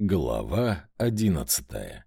Глава одиннадцатая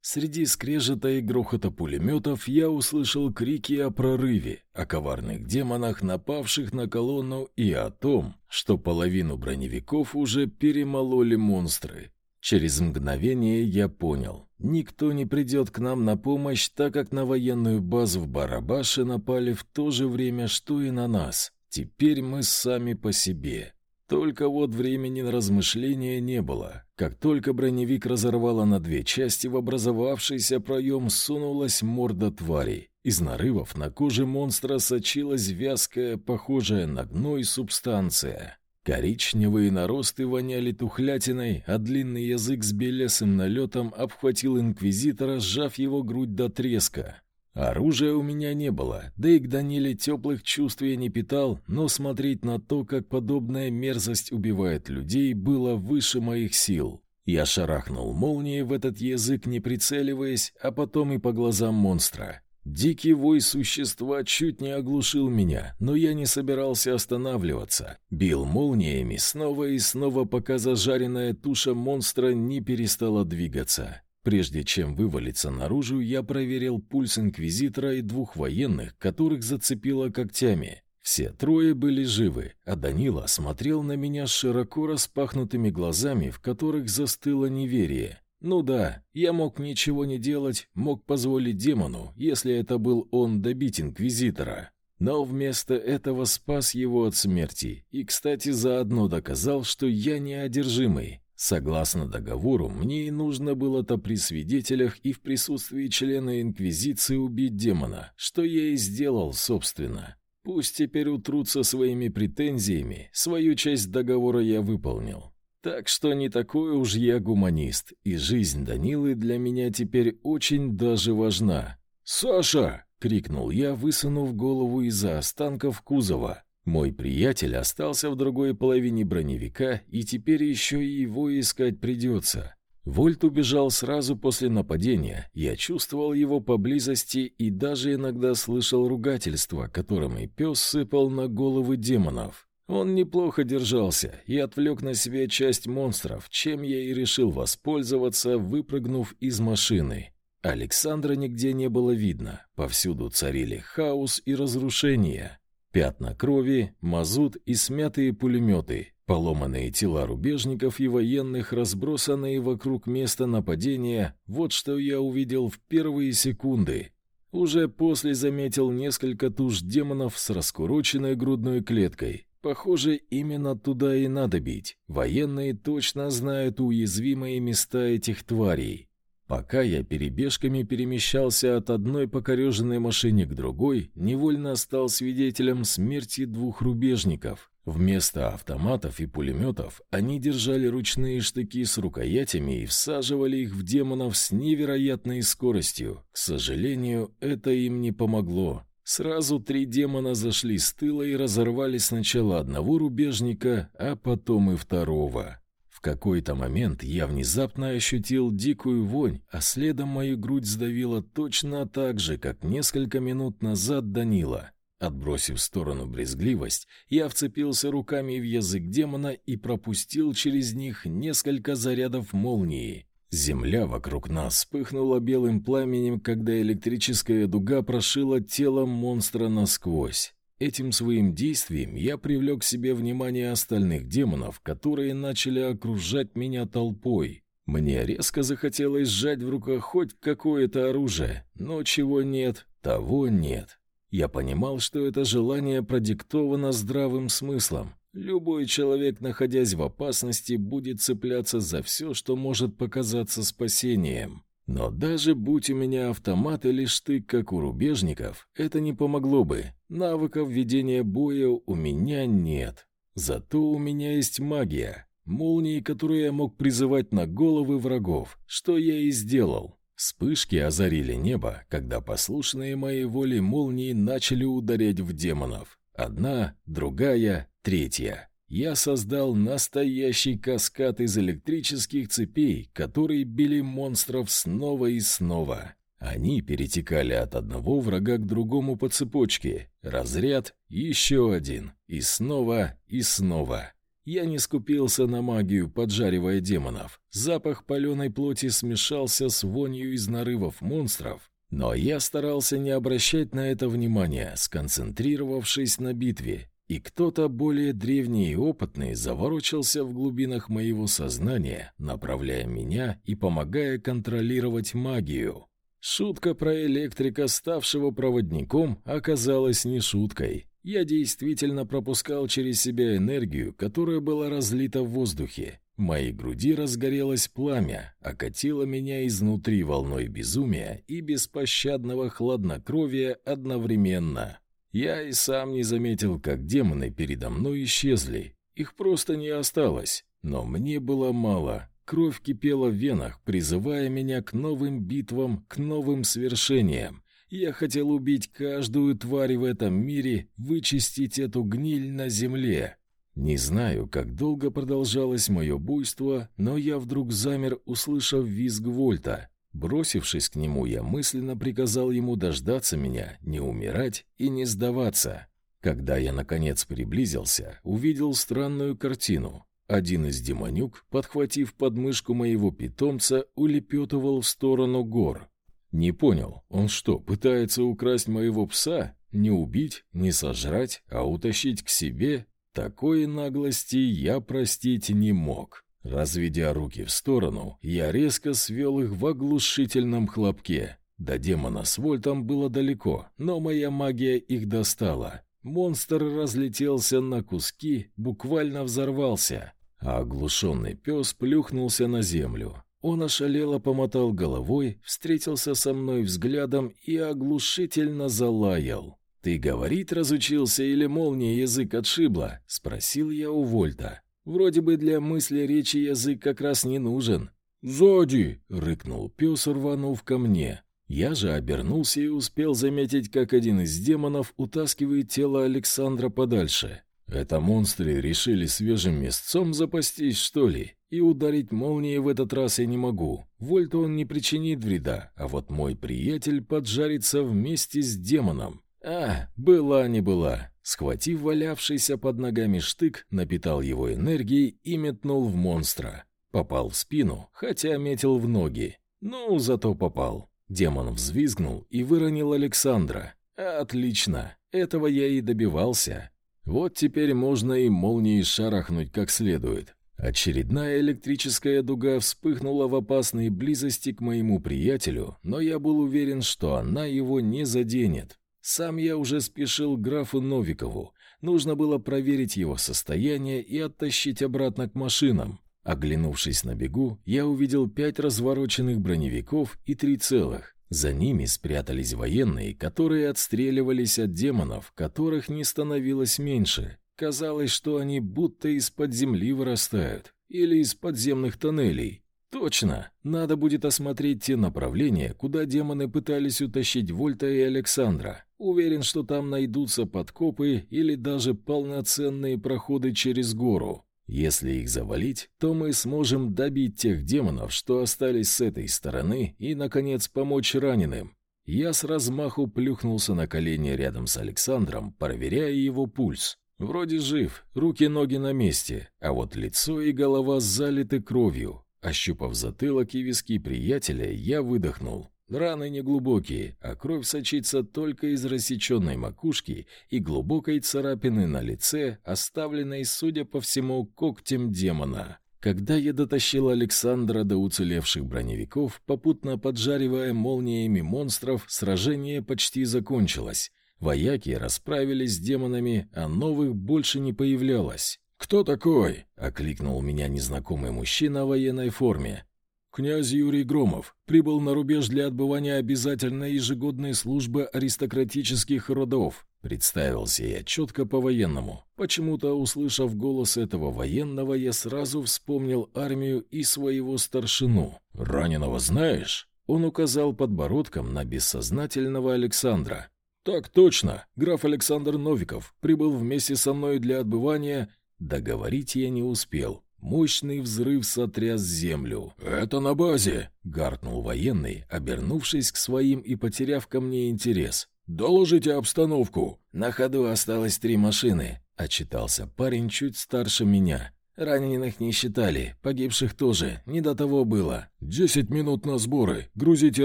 Среди скрежета и грохота пулеметов я услышал крики о прорыве, о коварных демонах, напавших на колонну, и о том, что половину броневиков уже перемололи монстры. Через мгновение я понял, никто не придет к нам на помощь, так как на военную базу в Барабаше напали в то же время, что и на нас. Теперь мы сами по себе. Только вот времени на размышления не было. Как только броневик разорвало на две части, в образовавшийся проем сунулась морда твари. Из нарывов на коже монстра сочилась вязкая, похожая на гной субстанция. Коричневые наросты воняли тухлятиной, а длинный язык с белесым налетом обхватил инквизитора, сжав его грудь до треска. Оружия у меня не было, да и к Даниле теплых чувств я не питал, но смотреть на то, как подобная мерзость убивает людей, было выше моих сил. Я шарахнул молнией в этот язык, не прицеливаясь, а потом и по глазам монстра. Дикий вой существа чуть не оглушил меня, но я не собирался останавливаться. Бил молниями снова и снова, пока зажаренная туша монстра не перестала двигаться. Прежде чем вывалиться наружу, я проверил пульс инквизитора и двух военных, которых зацепило когтями. Все трое были живы, а Данила смотрел на меня широко распахнутыми глазами, в которых застыло неверие. Ну да, я мог ничего не делать, мог позволить демону, если это был он, добить инквизитора. Но вместо этого спас его от смерти и, кстати, заодно доказал, что я не одержимый. Согласно договору, мне и нужно было-то при свидетелях и в присутствии члена Инквизиции убить демона, что я и сделал, собственно. Пусть теперь утрутся своими претензиями, свою часть договора я выполнил. Так что не такой уж я гуманист, и жизнь Данилы для меня теперь очень даже важна. «Саша!» — крикнул я, высунув голову из-за останков кузова. Мой приятель остался в другой половине броневика, и теперь еще и его искать придется. Вольт убежал сразу после нападения, я чувствовал его поблизости и даже иногда слышал ругательства, которыми пес сыпал на головы демонов. Он неплохо держался и отвлек на себя часть монстров, чем я и решил воспользоваться, выпрыгнув из машины. Александра нигде не было видно, повсюду царили хаос и разрушение. Пятна крови, мазут и смятые пулеметы, поломанные тела рубежников и военных, разбросанные вокруг места нападения, вот что я увидел в первые секунды. Уже после заметил несколько туш демонов с раскуроченной грудной клеткой. Похоже, именно туда и надо бить. Военные точно знают уязвимые места этих тварей. Пока я перебежками перемещался от одной покореженной машине к другой, невольно стал свидетелем смерти двух рубежников. Вместо автоматов и пулеметов они держали ручные штыки с рукоятями и всаживали их в демонов с невероятной скоростью. К сожалению, это им не помогло. Сразу три демона зашли с тыла и разорвали сначала одного рубежника, а потом и второго какой-то момент я внезапно ощутил дикую вонь, а следом мою грудь сдавило точно так же, как несколько минут назад Данила. Отбросив в сторону брезгливость, я вцепился руками в язык демона и пропустил через них несколько зарядов молнии. Земля вокруг нас вспыхнула белым пламенем, когда электрическая дуга прошила тело монстра насквозь. Этим своим действием я привлек к себе внимание остальных демонов, которые начали окружать меня толпой. Мне резко захотелось сжать в руках хоть какое-то оружие, но чего нет, того нет. Я понимал, что это желание продиктовано здравым смыслом. Любой человек, находясь в опасности, будет цепляться за все, что может показаться спасением. Но даже будь у меня автомат или штык, как у рубежников, это не помогло бы. Навыков ведения боя у меня нет. Зато у меня есть магия. Молнии, которые я мог призывать на головы врагов, что я и сделал. Вспышки озарили небо, когда послушные моей воле молнии начали ударять в демонов. Одна, другая, третья я создал настоящий каскад из электрических цепей, которые били монстров снова и снова. Они перетекали от одного врага к другому по цепочке. Разряд, еще один, и снова, и снова. Я не скупился на магию, поджаривая демонов. Запах паленой плоти смешался с вонью из нарывов монстров, но я старался не обращать на это внимания, сконцентрировавшись на битве, и кто-то более древний и опытный заворочился в глубинах моего сознания, направляя меня и помогая контролировать магию. Шутка про электрика, ставшего проводником, оказалась не шуткой. Я действительно пропускал через себя энергию, которая была разлита в воздухе. В моей груди разгорелось пламя, окатило меня изнутри волной безумия и беспощадного хладнокровия одновременно. Я и сам не заметил, как демоны передо мной исчезли. Их просто не осталось. Но мне было мало. Кровь кипела в венах, призывая меня к новым битвам, к новым свершениям. Я хотел убить каждую тварь в этом мире, вычистить эту гниль на земле. Не знаю, как долго продолжалось мое буйство, но я вдруг замер, услышав визг Вольта. Бросившись к нему, я мысленно приказал ему дождаться меня, не умирать и не сдаваться. Когда я, наконец, приблизился, увидел странную картину. Один из демонюк, подхватив подмышку моего питомца, улепетывал в сторону гор. Не понял, он что, пытается украсть моего пса? Не убить, не сожрать, а утащить к себе? Такой наглости я простить не мог. Разведя руки в сторону, я резко свел их в оглушительном хлопке. До демона с Вольтом было далеко, но моя магия их достала. Монстр разлетелся на куски, буквально взорвался а оглушенный пес плюхнулся на землю. Он ошалело помотал головой, встретился со мной взглядом и оглушительно залаял. «Ты говорить разучился или молния язык отшибла?» — спросил я у Вольта. «Вроде бы для мысли речи язык как раз не нужен». «Сзади!» — рыкнул пес, рванув ко мне. Я же обернулся и успел заметить, как один из демонов утаскивает тело Александра подальше. Это монстры решили свежим мясцом запастись, что ли? И ударить молнией в этот раз я не могу. Вольту он не причинит вреда, а вот мой приятель поджарится вместе с демоном. А, была не была. Схватив валявшийся под ногами штык, напитал его энергией и метнул в монстра. Попал в спину, хотя метил в ноги. Ну, зато попал. Демон взвизгнул и выронил Александра. Отлично, этого я и добивался. Вот теперь можно и молнией шарахнуть как следует. Очередная электрическая дуга вспыхнула в опасной близости к моему приятелю, но я был уверен, что она его не заденет. Сам я уже спешил к графу Новикову. Нужно было проверить его состояние и оттащить обратно к машинам. Оглянувшись на бегу, я увидел пять развороченных броневиков и три целых. За ними спрятались военные, которые отстреливались от демонов, которых не становилось меньше. Казалось, что они будто из-под земли вырастают. Или из подземных тоннелей. Точно! Надо будет осмотреть те направления, куда демоны пытались утащить Вольта и Александра. Уверен, что там найдутся подкопы или даже полноценные проходы через гору. Если их завалить, то мы сможем добить тех демонов, что остались с этой стороны, и, наконец, помочь раненым. Я с размаху плюхнулся на колени рядом с Александром, проверяя его пульс. Вроде жив, руки-ноги на месте, а вот лицо и голова залиты кровью. Ощупав затылок и виски приятеля, я выдохнул. Раны неглубокие, а кровь сочится только из рассеченной макушки и глубокой царапины на лице, оставленной, судя по всему, когтем демона. Когда я дотащил Александра до уцелевших броневиков, попутно поджаривая молниями монстров, сражение почти закончилось. Вояки расправились с демонами, а новых больше не появлялось. «Кто такой?» — окликнул меня незнакомый мужчина в военной форме. Князь Юрий Громов прибыл на рубеж для отбывания обязательной ежегодной службы аристократических родов. Представился я четко по-военному. Почему-то, услышав голос этого военного, я сразу вспомнил армию и своего старшину. «Раненого знаешь?» Он указал подбородком на бессознательного Александра. «Так точно. Граф Александр Новиков прибыл вместе со мной для отбывания...» Договорить я не успел. Мощный взрыв сотряс землю. «Это на базе!» — гаркнул военный, обернувшись к своим и потеряв ко мне интерес. «Доложите обстановку». «На ходу осталось три машины», — отчитался парень чуть старше меня. «Раненых не считали, погибших тоже, не до того было». «Десять минут на сборы, грузите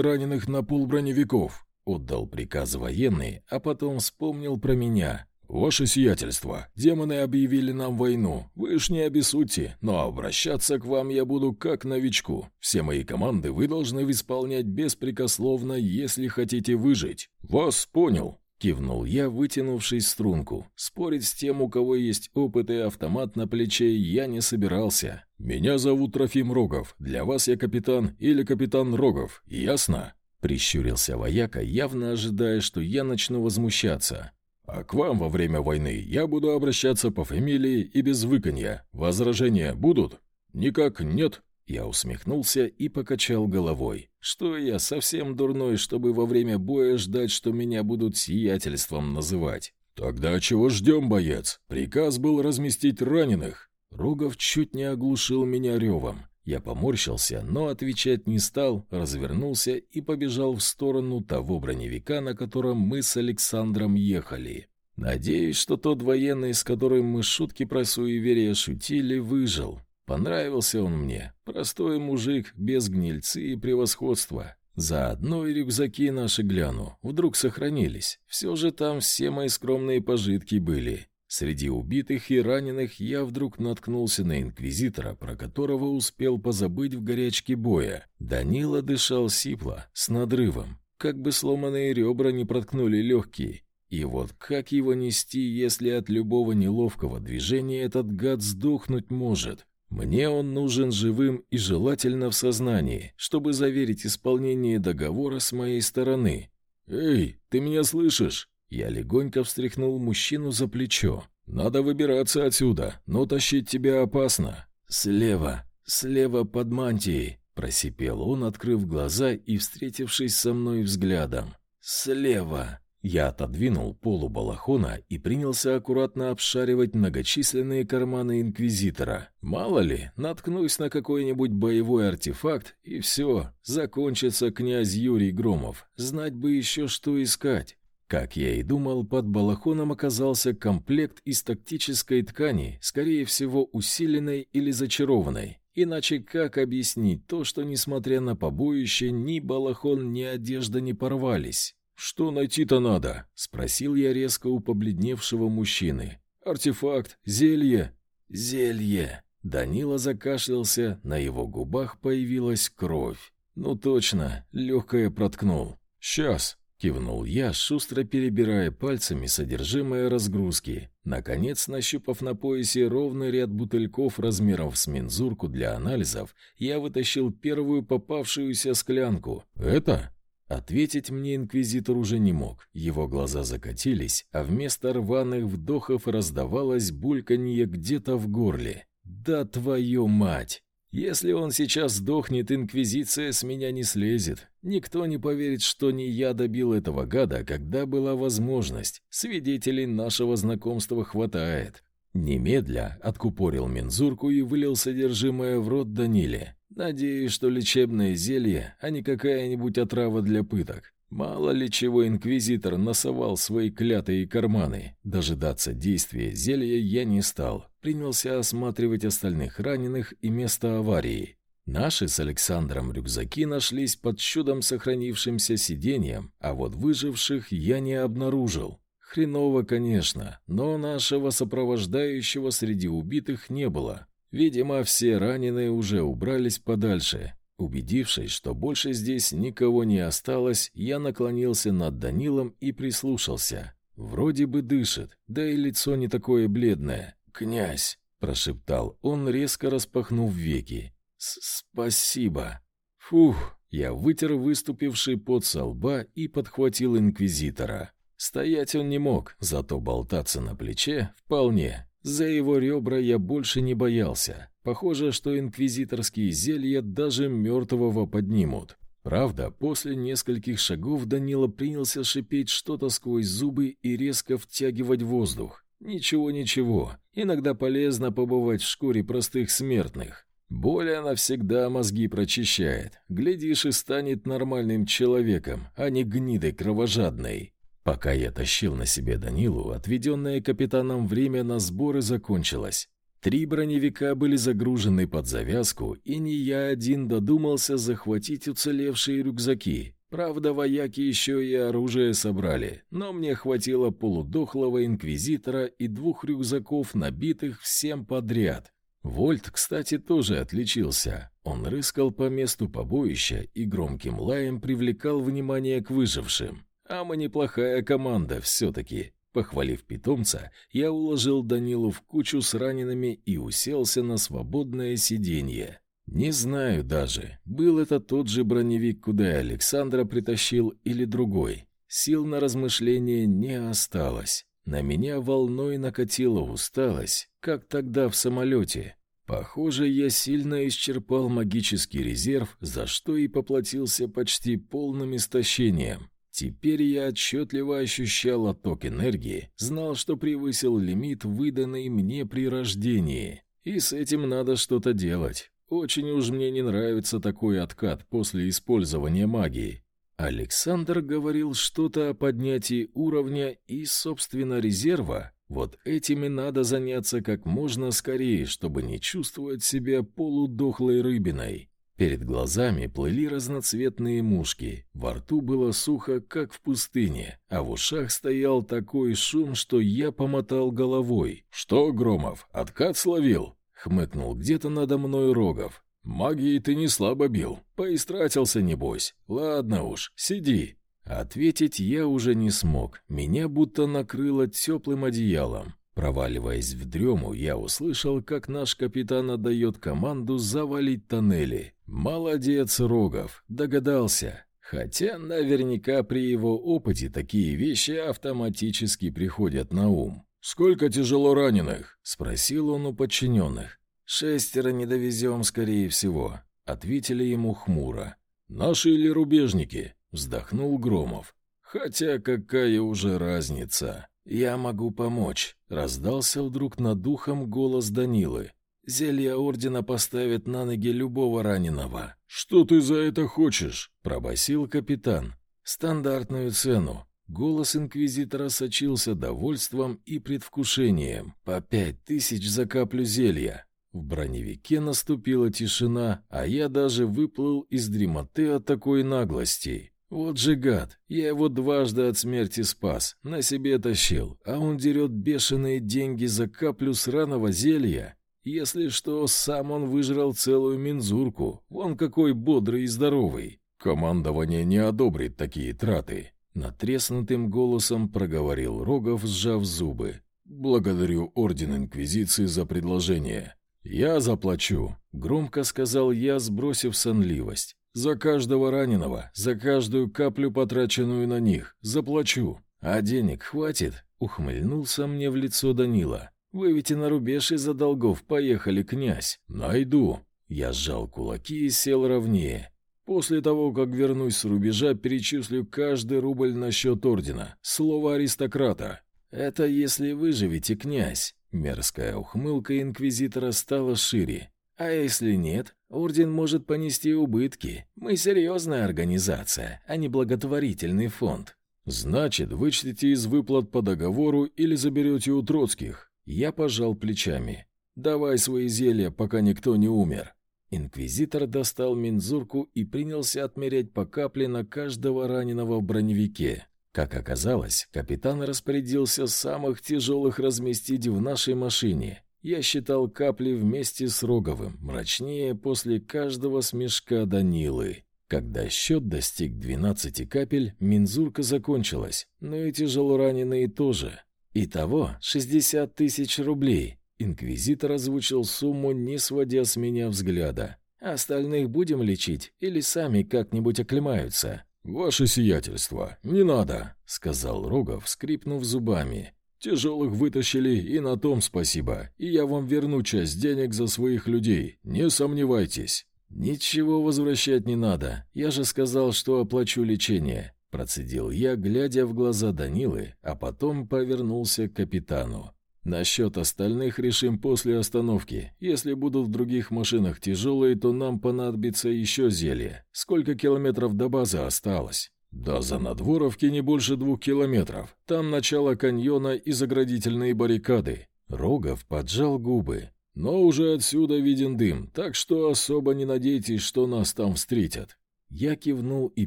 раненых на пол броневиков», — отдал приказ военный, а потом вспомнил про меня. «Ваше сиятельство, демоны объявили нам войну. Вы ж не обессудьте, но обращаться к вам я буду как новичку. Все мои команды вы должны исполнять беспрекословно, если хотите выжить. Вас понял». Кивнул я, вытянувшись струнку. Спорить с тем, у кого есть опыт и автомат на плече, я не собирался. «Меня зовут Трофим Рогов. Для вас я капитан или капитан Рогов. Ясно?» Прищурился вояка, явно ожидая, что я начну возмущаться. А к вам во время войны я буду обращаться по фамилии и без выканья. Возражения будут? Никак нет?» Я усмехнулся и покачал головой. «Что я, совсем дурной, чтобы во время боя ждать, что меня будут сиятельством называть?» «Тогда чего ждем, боец? Приказ был разместить раненых». Рогов чуть не оглушил меня ревом. Я поморщился, но отвечать не стал, развернулся и побежал в сторону того броневика, на котором мы с Александром ехали. Надеюсь, что тот военный, с которым мы шутки про суеверие шутили, выжил. Понравился он мне. Простой мужик, без гнильцы и превосходства. Заодно и рюкзаки наши гляну. Вдруг сохранились. Все же там все мои скромные пожитки были. Среди убитых и раненых я вдруг наткнулся на инквизитора, про которого успел позабыть в горячке боя. Данила дышал сипло, с надрывом, как бы сломанные ребра не проткнули легкие. И вот как его нести, если от любого неловкого движения этот гад сдохнуть может? Мне он нужен живым и желательно в сознании, чтобы заверить исполнение договора с моей стороны. «Эй, ты меня слышишь?» Я легонько встряхнул мужчину за плечо. «Надо выбираться отсюда, но тащить тебя опасно». «Слева, слева под мантией», — просипел он, открыв глаза и встретившись со мной взглядом. «Слева». Я отодвинул полу балахона и принялся аккуратно обшаривать многочисленные карманы Инквизитора. Мало ли, наткнусь на какой-нибудь боевой артефакт, и все, закончится князь Юрий Громов. Знать бы еще, что искать. Как я и думал, под балахоном оказался комплект из тактической ткани, скорее всего, усиленной или зачарованной. Иначе как объяснить то, что, несмотря на побоище, ни балахон, ни одежда не порвались? «Что найти-то надо?» — спросил я резко у побледневшего мужчины. «Артефакт, зелье». «Зелье». Данила закашлялся, на его губах появилась кровь. «Ну точно, легкое проткнул». «Сейчас». Кивнул я, шустро перебирая пальцами содержимое разгрузки. Наконец, нащупав на поясе ровный ряд бутыльков размером с мензурку для анализов, я вытащил первую попавшуюся склянку. «Это?» Ответить мне инквизитор уже не мог. Его глаза закатились, а вместо рваных вдохов раздавалось бульканье где-то в горле. «Да твою мать!» Если он сейчас сдохнет, инквизиция с меня не слезет. Никто не поверит, что не я добил этого гада, когда была возможность. Свидетелей нашего знакомства хватает. Немедля откупорил мензурку и вылил содержимое в рот Даниле. Надеюсь, что лечебное зелье, а не какая-нибудь отрава для пыток. Мало ли чего инквизитор насовал свои клятые карманы. Дожидаться действия зелья я не стал. Принялся осматривать остальных раненых и место аварии. Наши с Александром рюкзаки нашлись под чудом сохранившимся сиденьем, а вот выживших я не обнаружил. Хреново, конечно, но нашего сопровождающего среди убитых не было. Видимо, все раненые уже убрались подальше, Убедившись, что больше здесь никого не осталось, я наклонился над Данилом и прислушался. Вроде бы дышит, да и лицо не такое бледное. «Князь!» — прошептал он, резко распахнув веки. «Спасибо!» Фух! Я вытер выступивший пот со лба и подхватил инквизитора. Стоять он не мог, зато болтаться на плече вполне. За его ребра я больше не боялся. Похоже, что инквизиторские зелья даже мертвого поднимут. Правда, после нескольких шагов Данила принялся шипеть что-то сквозь зубы и резко втягивать воздух. Ничего-ничего, иногда полезно побывать в шкуре простых смертных. Боль она всегда мозги прочищает. Глядишь и станет нормальным человеком, а не гнидой кровожадной. Пока я тащил на себе Данилу, отведенное капитаном время на сборы закончилось. Три броневика были загружены под завязку, и не я один додумался захватить уцелевшие рюкзаки. Правда, вояки еще и оружие собрали, но мне хватило полудохлого инквизитора и двух рюкзаков, набитых всем подряд. Вольт, кстати, тоже отличился. Он рыскал по месту побоища и громким лаем привлекал внимание к выжившим. А мы неплохая команда все-таки. Похвалив питомца, я уложил Данилу в кучу с ранеными и уселся на свободное сиденье. Не знаю даже, был это тот же броневик, куда я Александра притащил, или другой. Сил на размышления не осталось. На меня волной накатила усталость, как тогда в самолете. Похоже, я сильно исчерпал магический резерв, за что и поплатился почти полным истощением. Теперь я отчетливо ощущал отток энергии, знал, что превысил лимит, выданный мне при рождении. И с этим надо что-то делать. Очень уж мне не нравится такой откат после использования магии. Александр говорил что-то о поднятии уровня и, собственно, резерва. Вот этими надо заняться как можно скорее, чтобы не чувствовать себя полудохлой рыбиной. Перед глазами плыли разноцветные мушки, во рту было сухо, как в пустыне, а в ушах стоял такой шум, что я помотал головой. «Что, Громов, откат словил?» — хмыкнул где-то надо мной Рогов. «Магией ты не слабо бил, поистратился, небось. Ладно уж, сиди». Ответить я уже не смог, меня будто накрыло теплым одеялом. Проваливаясь в дрему, я услышал, как наш капитан отдает команду завалить тоннели. Молодец, Рогов, догадался. Хотя наверняка при его опыте такие вещи автоматически приходят на ум. «Сколько тяжело раненых?» — спросил он у подчиненных. «Шестеро не довезем, скорее всего», — ответили ему хмуро. «Наши или рубежники?» — вздохнул Громов. «Хотя какая уже разница?» «Я могу помочь», — раздался вдруг над духом голос Данилы. «Зелье Ордена поставит на ноги любого раненого». «Что ты за это хочешь?» — пробасил капитан. «Стандартную цену». Голос инквизитора сочился довольством и предвкушением. «По пять тысяч за каплю зелья». В броневике наступила тишина, а я даже выплыл из дремоты от такой наглости. Вот же гад, я его дважды от смерти спас, на себе тащил, а он дерет бешеные деньги за каплю сраного зелья. Если что, сам он выжрал целую мензурку, вон какой бодрый и здоровый. Командование не одобрит такие траты. Натреснутым голосом проговорил Рогов, сжав зубы. «Благодарю Орден Инквизиции за предложение. Я заплачу», — громко сказал я, сбросив сонливость. За каждого раненого, за каждую каплю, потраченную на них, заплачу. А денег хватит?» — ухмыльнулся мне в лицо Данила. «Вы ведь и на рубеж из-за долгов поехали, князь». «Найду». Я сжал кулаки и сел ровнее. После того, как вернусь с рубежа, перечислю каждый рубль на счет ордена. Слово аристократа. Это если выживете, князь. Мерзкая ухмылка инквизитора стала шире. А если нет, орден может понести убытки. Мы серьезная организация, а не благотворительный фонд. Значит, вычтите из выплат по договору или заберете у Троцких. Я пожал плечами. Давай свои зелья, пока никто не умер. Инквизитор достал мензурку и принялся отмерять по капле на каждого раненого в броневике. Как оказалось, капитан распорядился самых тяжелых разместить в нашей машине, я считал капли вместе с Роговым, мрачнее после каждого смешка Данилы. Когда счет достиг 12 капель, мензурка закончилась, но и тяжело раненые тоже. Итого 60 тысяч рублей. Инквизитор озвучил сумму, не сводя с меня взгляда. Остальных будем лечить или сами как-нибудь оклемаются? «Ваше сиятельство, не надо», — сказал Рогов, скрипнув зубами. Тяжелых вытащили, и на том спасибо. И я вам верну часть денег за своих людей, не сомневайтесь». «Ничего возвращать не надо. Я же сказал, что оплачу лечение», — процедил я, глядя в глаза Данилы, а потом повернулся к капитану. «Насчет остальных решим после остановки. Если будут в других машинах тяжелые, то нам понадобится еще зелье. Сколько километров до базы осталось?» «До Занадворовки не больше двух километров. Там начало каньона и заградительные баррикады». Рогов поджал губы. «Но уже отсюда виден дым, так что особо не надейтесь, что нас там встретят». Я кивнул и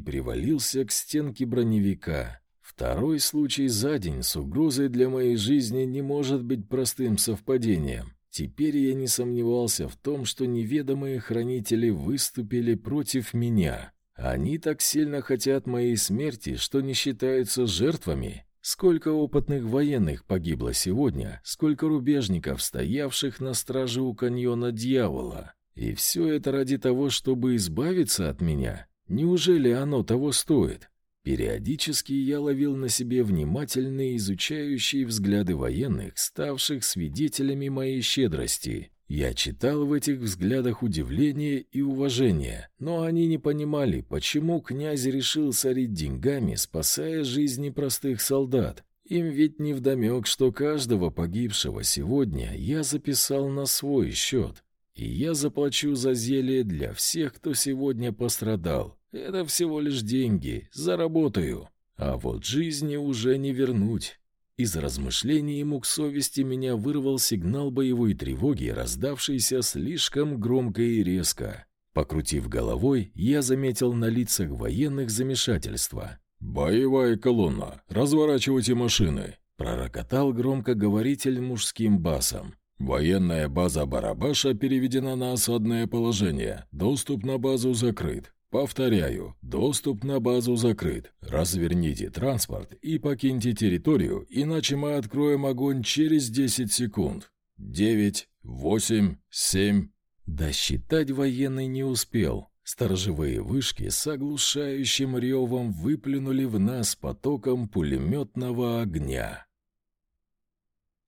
привалился к стенке броневика. Второй случай за день с угрозой для моей жизни не может быть простым совпадением. Теперь я не сомневался в том, что неведомые хранители выступили против меня. Они так сильно хотят моей смерти, что не считаются жертвами. Сколько опытных военных погибло сегодня, сколько рубежников, стоявших на страже у каньона дьявола. И все это ради того, чтобы избавиться от меня? Неужели оно того стоит? Периодически я ловил на себе внимательные изучающие взгляды военных, ставших свидетелями моей щедрости. Я читал в этих взглядах удивление и уважение, но они не понимали, почему князь решил сорить деньгами, спасая жизни простых солдат. Им ведь не вдомек, что каждого погибшего сегодня я записал на свой счет. И я заплачу за зелье для всех, кто сегодня пострадал. Это всего лишь деньги, заработаю. А вот жизни уже не вернуть. Из размышлений мук совести меня вырвал сигнал боевой тревоги, раздавшийся слишком громко и резко. Покрутив головой, я заметил на лицах военных замешательство. «Боевая колонна! Разворачивайте машины!» Пророкотал громкоговоритель мужским басом. «Военная база Барабаша переведена на осадное положение. Доступ на базу закрыт. Повторяю, доступ на базу закрыт. Разверните транспорт и покиньте территорию, иначе мы откроем огонь через 10 секунд. 9, 8, 7. Досчитать военный не успел. Сторожевые вышки с оглушающим ревом выплюнули в нас потоком пулеметного огня.